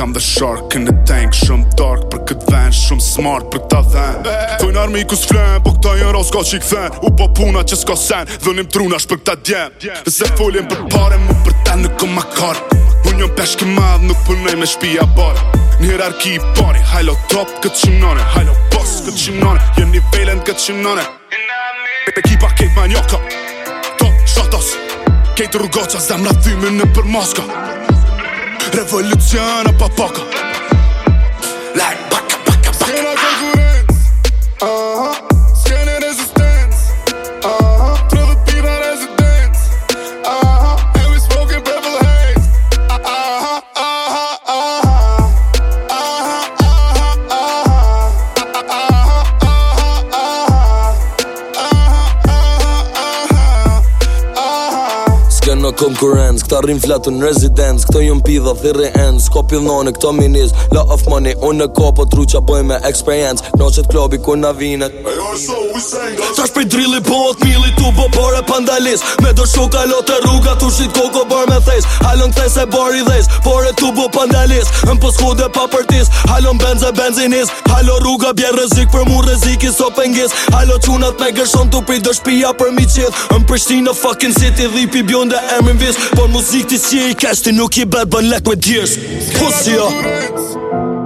kam dhe shark në tank Shumë dark për këtë ven, shumë smart për këta ven Thojnë armi ku s'flen, po këta jenë rosko që i këthen U po puna që s'ka sen, dhënim truna shpër këta djem Se folim për pare, mu për ta nuk o ma kar Unë një peshki madhë, nuk përnej me shpia bare Në hierarki i pari, hajlo top këtë qimnane Hajlo boss këtë qimnane, jenë nivellen këtë qimnane Ekipa Kate Manjoka Top shotos Kate rrugoqa, zemra thymin në për Moska Top Rivoluzione pa' poco Like no konkurencë, Këta rrim fletu në rezidencë Këto ju mpi dhe thiri endë Sko pilnone këto minizë La of money unë në ko Po tru qa me eksperiencë Në qëtë klobi ku në vine Ta shpej drilli po atë mili Tu po pare pandalis Me do shuk alo rruga Tu shqit koko bar me thejs Halon këthej se bar i dhejs Pare tu po pandalis Në pos hude pa përtis Halon benze benzinis Halon rruga bje rëzik Për mu rëzik so pëngis Halon qunat me gërshon Tu pri dë për mi qith Në prishtin në fucking city Dhipi bjonde emrin vis Por muzik ti si i kesh nuk i bad ban lek me djes Pussy ja jo.